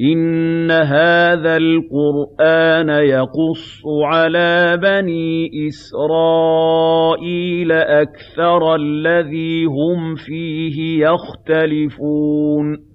إِنَّ هَٰذَا الْقُرْآنَ يَقُصُّ عَلَىٰ بَنِي إِسْرَائِيلَ أَكْثَرَ الَّذِي هُمْ فِيهِ يَخْتَلِفُونَ